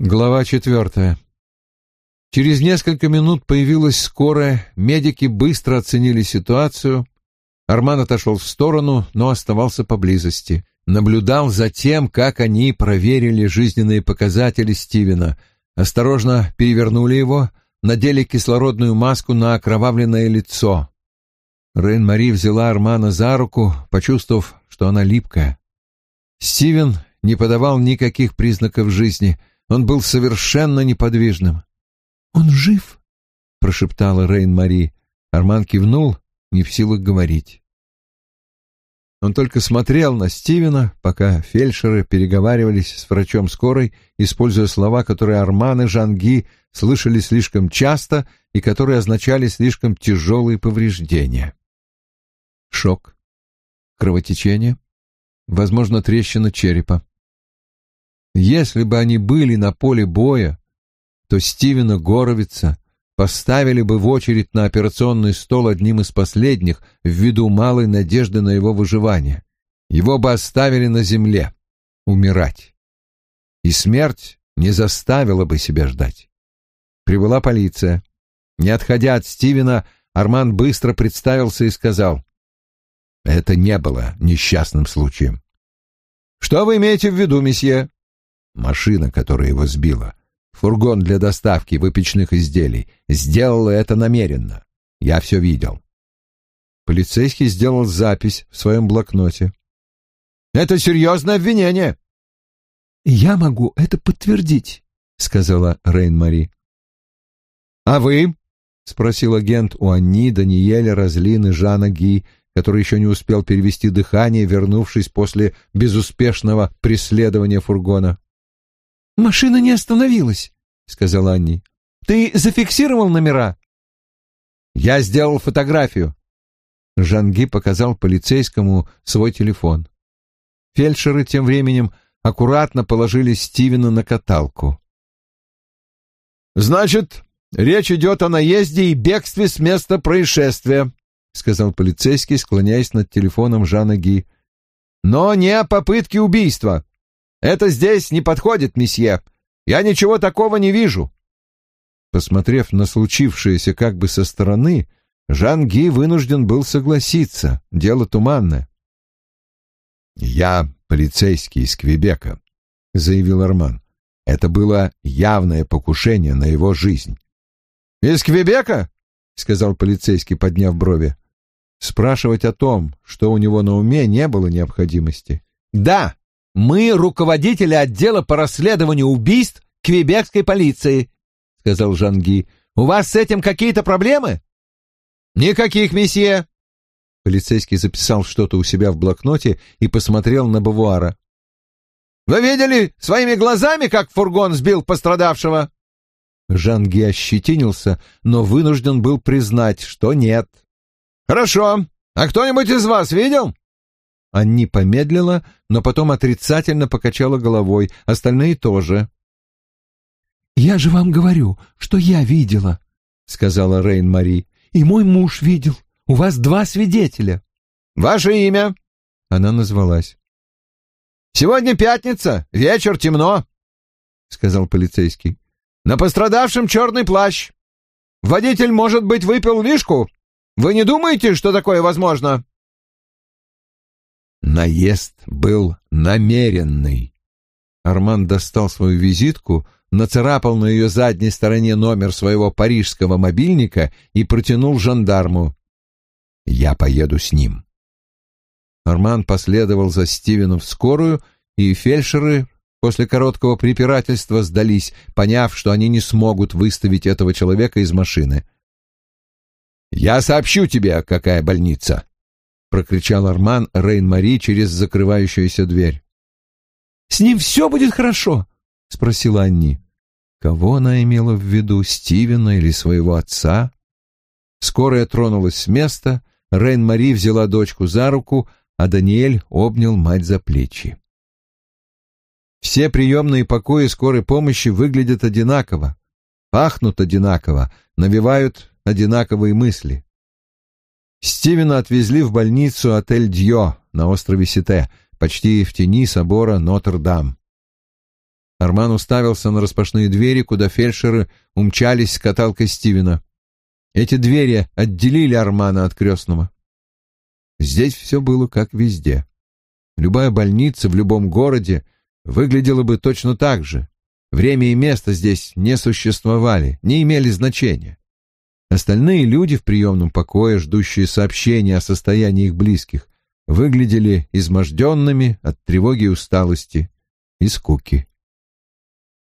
Глава четвертая. Через несколько минут появилась скорая, медики быстро оценили ситуацию. Арман отошел в сторону, но оставался поблизости. Наблюдал за тем, как они проверили жизненные показатели Стивена, осторожно перевернули его, надели кислородную маску на окровавленное лицо. Рейн-Мари взяла Армана за руку, почувствовав, что она липкая. Стивен не подавал никаких признаков жизни, он был совершенно неподвижным. «Он жив?» — прошептала Рейн-Мари. Арман кивнул, не в силах говорить. Он только смотрел на Стивена, пока фельдшеры переговаривались с врачом скорой, используя слова, которые Арман и Жанги слышали слишком часто и которые означали слишком тяжелые повреждения. Шок, кровотечение, возможно, трещина черепа. Если бы они были на поле боя, то Стивена Горовица поставили бы в очередь на операционный стол одним из последних ввиду малой надежды на его выживание. Его бы оставили на земле, умирать. И смерть не заставила бы себя ждать. Прибыла полиция. Не отходя от Стивена, Арман быстро представился и сказал, «Это не было несчастным случаем». «Что вы имеете в виду, месье?» «Машина, которая его сбила, фургон для доставки выпечных изделий, сделала это намеренно. Я все видел. Полицейский сделал запись в своем блокноте. «Это серьезное обвинение!» «Я могу это подтвердить», — сказала Рейн-Мари. «А вы?» — спросил агент у Анни, Даниэля, Разлины, Жана Ги, который еще не успел перевести дыхание, вернувшись после безуспешного преследования фургона. «Машина не остановилась», — сказала Анни. «Ты зафиксировал номера?» «Я сделал фотографию». Жанги показал полицейскому свой телефон. Фельдшеры тем временем аккуратно положили Стивена на каталку. «Значит, речь идет о наезде и бегстве с места происшествия», — сказал полицейский, склоняясь над телефоном Жана Ги. «Но не о попытке убийства. Это здесь не подходит, месье. Я ничего такого не вижу. Посмотрев на случившееся как бы со стороны, Жан Ги вынужден был согласиться. Дело туманное. «Я полицейский из Квебека», — заявил Арман. «Это было явное покушение на его жизнь». «Из Квебека?» — сказал полицейский, подняв брови. Спрашивать о том, что у него на уме, не было необходимости. «Да, мы руководители отдела по расследованию убийств Квебекской полиции, сказал Жанги. У вас с этим какие-то проблемы? Никаких, месье. Полицейский записал что-то у себя в блокноте и посмотрел на Бавуара. Вы видели своими глазами, как фургон сбил пострадавшего? Жанги ощетинился, но вынужден был признать, что нет. Хорошо. А кто-нибудь из вас видел? Анни помедлила, но потом отрицательно покачала головой, остальные тоже. «Я же вам говорю, что я видела», — сказала Рейн-Мари. «И мой муж видел. У вас два свидетеля». «Ваше имя?» — она назвалась. «Сегодня пятница, вечер темно», — сказал полицейский. «На пострадавшем черный плащ. Водитель, может быть, выпил вишку? Вы не думаете, что такое возможно?» Наезд был намеренный. Арман достал свою визитку, нацарапал на ее задней стороне номер своего парижского мобильника и протянул жандарму. «Я поеду с ним». Арман последовал за Стивеном в скорую, и фельдшеры после короткого препирательства сдались, поняв, что они не смогут выставить этого человека из машины. «Я сообщу тебе, какая больница», — прокричал Арман Рейн-Мари через закрывающуюся дверь. «С ним все будет хорошо?» — спросила Анни. Кого она имела в виду, Стивена или своего отца? Скорая тронулась с места, Рейн-Мари взяла дочку за руку, а Даниэль обнял мать за плечи. Все приемные покои скорой помощи выглядят одинаково, пахнут одинаково, навевают одинаковые мысли. Стивена отвезли в больницу отель Дьо на острове Сите, почти в тени собора Нотр-Дам. Арман уставился на распашные двери, куда фельдшеры умчались с каталкой Стивена. Эти двери отделили Армана от крестного. Здесь все было как везде. Любая больница в любом городе выглядела бы точно так же. Время и место здесь не существовали, не имели значения. Остальные люди в приемном покое, ждущие сообщения о состоянии их близких, выглядели изможденными от тревоги и усталости и скуки.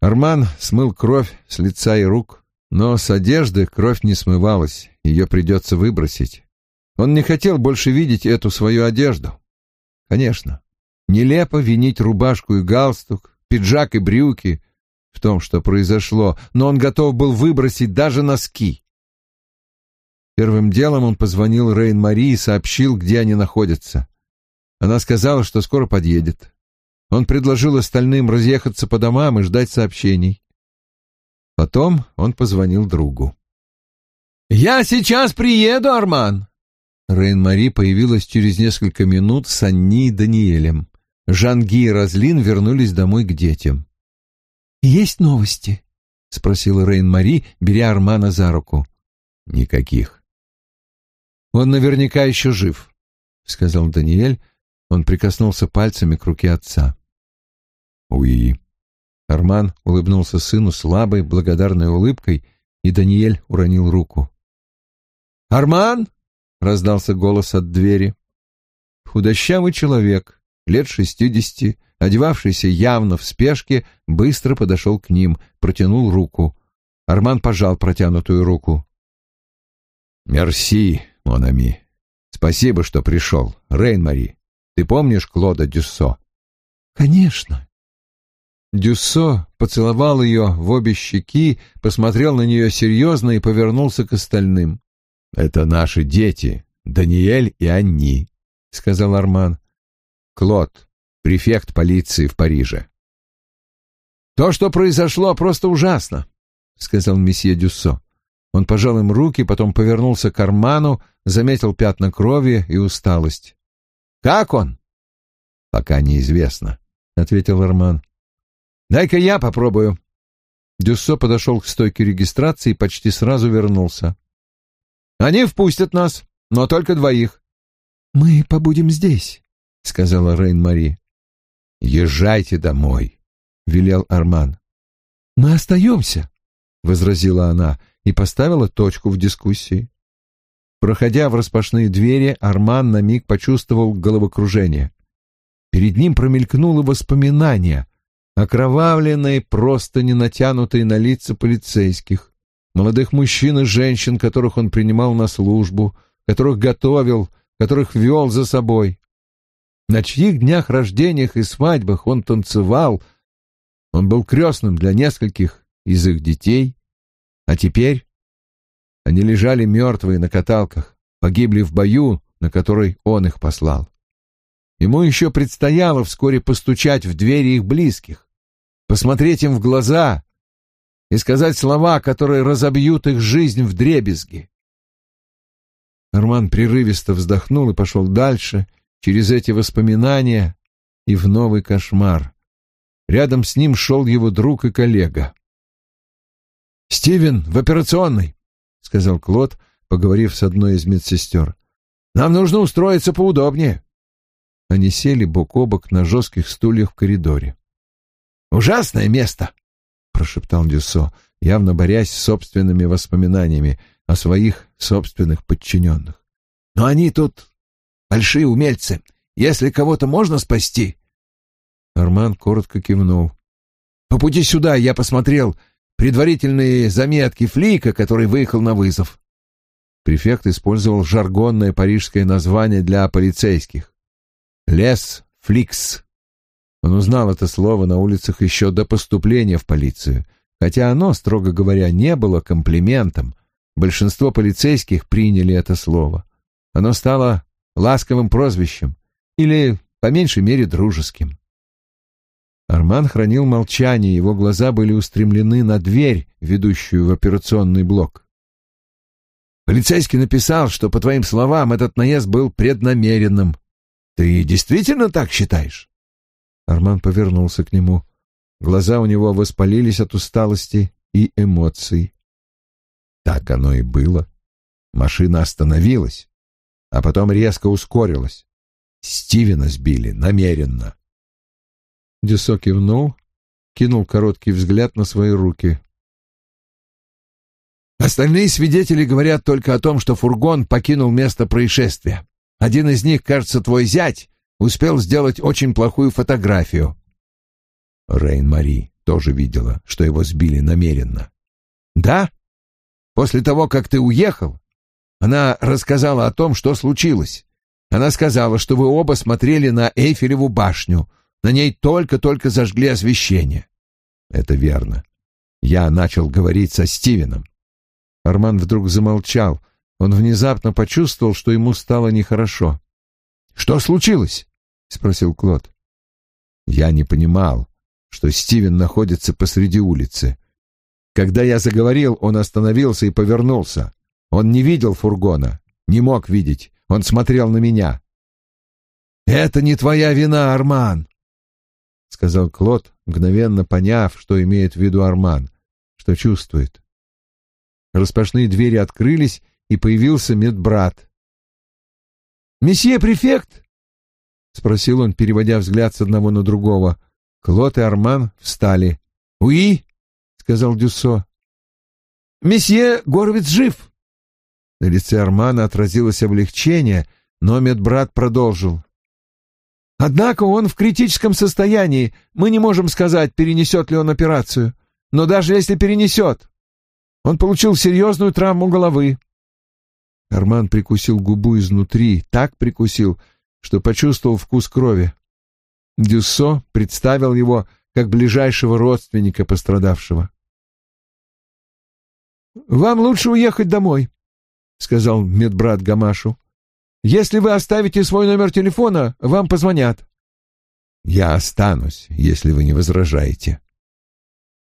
Арман смыл кровь с лица и рук, но с одежды кровь не смывалась, ее придется выбросить. Он не хотел больше видеть эту свою одежду. Конечно, нелепо винить рубашку и галстук, пиджак и брюки в том, что произошло, но он готов был выбросить даже носки. Первым делом он позвонил Рейн-Мари и сообщил, где они находятся. Она сказала, что скоро подъедет. Он предложил остальным разъехаться по домам и ждать сообщений. Потом он позвонил другу. «Я сейчас приеду, Арман!» Рейн-Мари появилась через несколько минут с Анни и Даниэлем. Жанги и Разлин вернулись домой к детям. «Есть новости?» — спросила Рейн-Мари, беря Армана за руку. «Никаких». «Он наверняка еще жив», — сказал Даниэль. Он прикоснулся пальцами к руке отца. «Уи». Арман улыбнулся сыну слабой, благодарной улыбкой, и Даниэль уронил руку. «Арман!» — раздался голос от двери. Худощавый человек, лет шестидесяти, одевавшийся явно в спешке, быстро подошел к ним, протянул руку. Арман пожал протянутую руку. «Мерси, Монами. Спасибо, что пришел. Рейн-Мари, ты помнишь Клода Дюссо?» «Конечно», Дюссо поцеловал ее в обе щеки, посмотрел на нее серьезно и повернулся к остальным. «Это наши дети, Даниэль и Анни», — сказал Арман. «Клод, префект полиции в Париже». «То, что произошло, просто ужасно», — сказал месье Дюссо. Он пожал им руки, потом повернулся к Арману, заметил пятна крови и усталость. «Как он?» «Пока неизвестно», — ответил Арман. «Дай-ка я попробую». Дюссо подошел к стойке регистрации и почти сразу вернулся. «Они впустят нас, но только двоих». «Мы побудем здесь», — сказала Рейн-Мари. «Езжайте домой», — велел Арман. «Мы остаемся», — возразила она и поставила точку в дискуссии. Проходя в распашные двери, Арман на миг почувствовал головокружение. Перед ним промелькнуло воспоминание окровавленные, просто не натянутые на лица полицейских, молодых мужчин и женщин, которых он принимал на службу, которых готовил, которых вел за собой. На чьих днях рождениях и свадьбах он танцевал, он был крестным для нескольких из их детей, а теперь они лежали мертвые на каталках, погибли в бою, на который он их послал. Ему еще предстояло вскоре постучать в двери их близких, посмотреть им в глаза и сказать слова, которые разобьют их жизнь в дребезги. Арман прерывисто вздохнул и пошел дальше, через эти воспоминания и в новый кошмар. Рядом с ним шел его друг и коллега. «Стивен, в операционной!» — сказал Клод, поговорив с одной из медсестер. «Нам нужно устроиться поудобнее». Они сели бок о бок на жестких стульях в коридоре. «Ужасное место!» — прошептал Дюссо, явно борясь с собственными воспоминаниями о своих собственных подчиненных. «Но они тут большие умельцы. Если кого-то можно спасти...» Арман коротко кивнул. «По пути сюда я посмотрел предварительные заметки Флика, который выехал на вызов». Префект использовал жаргонное парижское название для полицейских. Лес Фликс. Он узнал это слово на улицах еще до поступления в полицию, хотя оно, строго говоря, не было комплиментом. Большинство полицейских приняли это слово. Оно стало ласковым прозвищем или, по меньшей мере, дружеским. Арман хранил молчание, его глаза были устремлены на дверь, ведущую в операционный блок. «Полицейский написал, что, по твоим словам, этот наезд был преднамеренным», ты действительно так считаешь? Арман повернулся к нему. глаза у него воспалились от усталости и эмоций. Так оно и было. Машина остановилась, а потом резко ускорилась. Стивена сбили намеренно. Дюсо кивнул, кинул короткий взгляд на свои руки. Остальные свидетели говорят только о том, что фургон покинул место происшествия. Один из них, кажется, твой зять, успел сделать очень плохую фотографию. Рейн-Мари тоже видела, что его сбили намеренно. Да? После того, как ты уехал, она рассказала о том, что случилось. Она сказала, что вы оба смотрели на Эйфелеву башню. На ней только-только зажгли освещение. Это верно. Я начал говорить со Стивеном. Арман вдруг замолчал. Он внезапно почувствовал, что ему стало нехорошо. «Что случилось?» — спросил Клод. Я не понимал, что Стивен находится посреди улицы. Когда я заговорил, он остановился и повернулся. Он не видел фургона, не мог видеть. Он смотрел на меня. «Это не твоя вина, Арман!» — сказал Клод, мгновенно поняв, что имеет в виду Арман, что чувствует. Распашные двери открылись, и появился медбрат. «Месье префект!» — спросил он, переводя взгляд с одного на другого. Клод и Арман встали. «Уи!» — сказал Дюссо. «Месье Горовец жив!» На лице Армана отразилось облегчение, но медбрат продолжил. «Однако он в критическом состоянии. Мы не можем сказать, перенесет ли он операцию. Но даже если перенесет, он получил серьезную травму головы». Арман прикусил губу изнутри, так прикусил, что почувствовал вкус крови. Дюссо представил его как ближайшего родственника пострадавшего. «Вам лучше уехать домой», — сказал медбрат Гамашу. «Если вы оставите свой номер телефона, вам позвонят». «Я останусь, если вы не возражаете».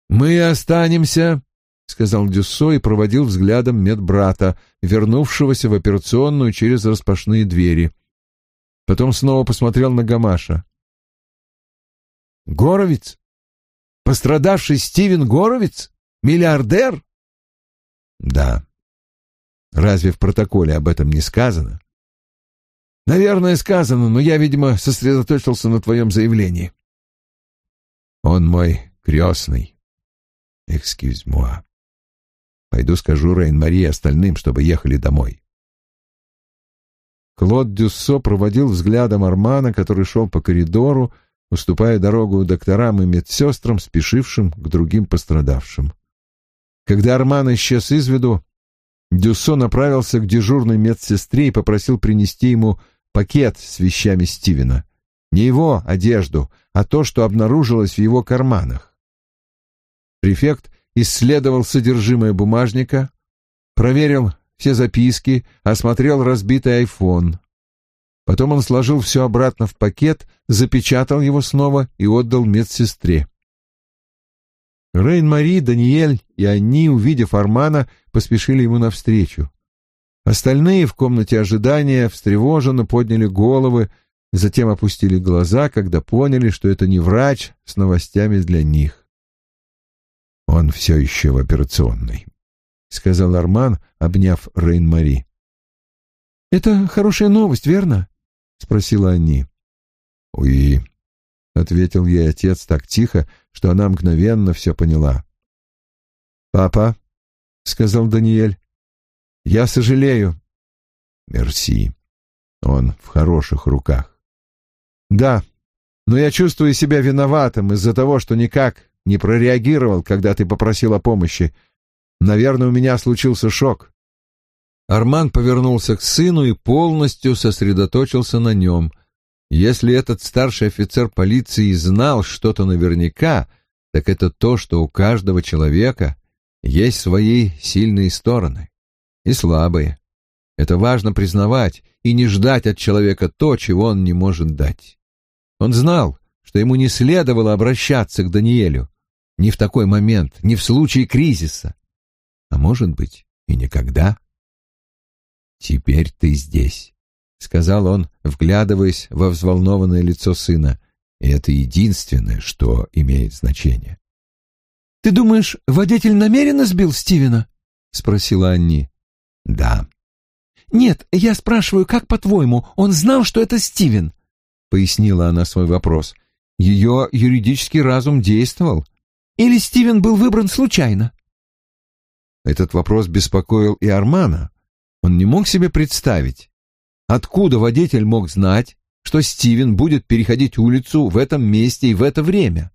«Мы останемся», — сказал Дюссо и проводил взглядом медбрата, вернувшегося в операционную через распашные двери. Потом снова посмотрел на Гамаша. «Горовец? Пострадавший Стивен Горовец? Миллиардер?» «Да», Разве в протоколе об этом не сказано? Наверное, сказано, но я, видимо, сосредоточился на твоем заявлении. Он мой крестный. Экскьюз-муа. Пойду скажу Рейн-Мари остальным, чтобы ехали домой. Клод Дюссо проводил взглядом Армана, который шел по коридору, уступая дорогу докторам и медсестрам, спешившим к другим пострадавшим. Когда Арман исчез из виду, Дюссо направился к дежурной медсестре и попросил принести ему пакет с вещами Стивена. Не его одежду, а то, что обнаружилось в его карманах. Префект исследовал содержимое бумажника, проверил все записки, осмотрел разбитый айфон. Потом он сложил все обратно в пакет, запечатал его снова и отдал медсестре. Рейн-Мари, Даниэль и они, увидев Армана, поспешили ему навстречу. Остальные в комнате ожидания встревоженно подняли головы, затем опустили глаза, когда поняли, что это не врач с новостями для них. «Он все еще в операционной», — сказал Арман, обняв Рейн-Мари. «Это хорошая новость, верно?» — спросила они. «Уи», — ответил ей отец так тихо, что она мгновенно все поняла. «Папа», — сказал Даниэль, — «я сожалею». «Мерси, он в хороших руках». «Да, но я чувствую себя виноватым из-за того, что никак не прореагировал, когда ты попросил о помощи. Наверное, у меня случился шок». Арман повернулся к сыну и полностью сосредоточился на нем — если этот старший офицер полиции знал что-то наверняка, так это то, что у каждого человека есть свои сильные стороны и слабые. Это важно признавать и не ждать от человека то, чего он не может дать. Он знал, что ему не следовало обращаться к Даниэлю, ни в такой момент, ни в случае кризиса, а может быть и никогда. «Теперь ты здесь», — сказал он, вглядываясь во взволнованное лицо сына. И это единственное, что имеет значение. «Ты думаешь, водитель намеренно сбил Стивена?» — спросила Анни. «Да». «Нет, я спрашиваю, как по-твоему, он знал, что это Стивен?» — пояснила она свой вопрос. Ее юридический разум действовал. «Или Стивен был выбран случайно?» Этот вопрос беспокоил и Армана. Он не мог себе представить, откуда водитель мог знать, что Стивен будет переходить улицу в этом месте и в это время.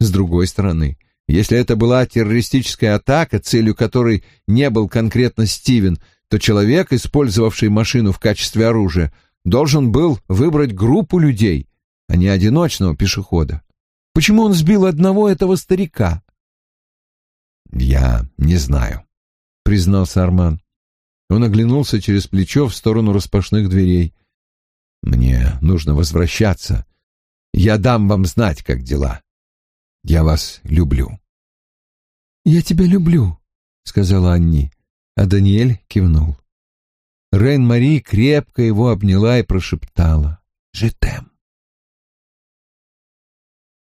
С другой стороны, если это была террористическая атака, целью которой не был конкретно Стивен, то человек, использовавший машину в качестве оружия, должен был выбрать группу людей, а не одиночного пешехода. Почему он сбил одного этого старика? «Я не знаю», — признался Арман. Он оглянулся через плечо в сторону распашных дверей. «Мне нужно возвращаться. Я дам вам знать, как дела. Я вас люблю». «Я тебя люблю», — сказала Анни, а Даниэль кивнул. Рейн-Мари крепко его обняла и прошептала «Жетем».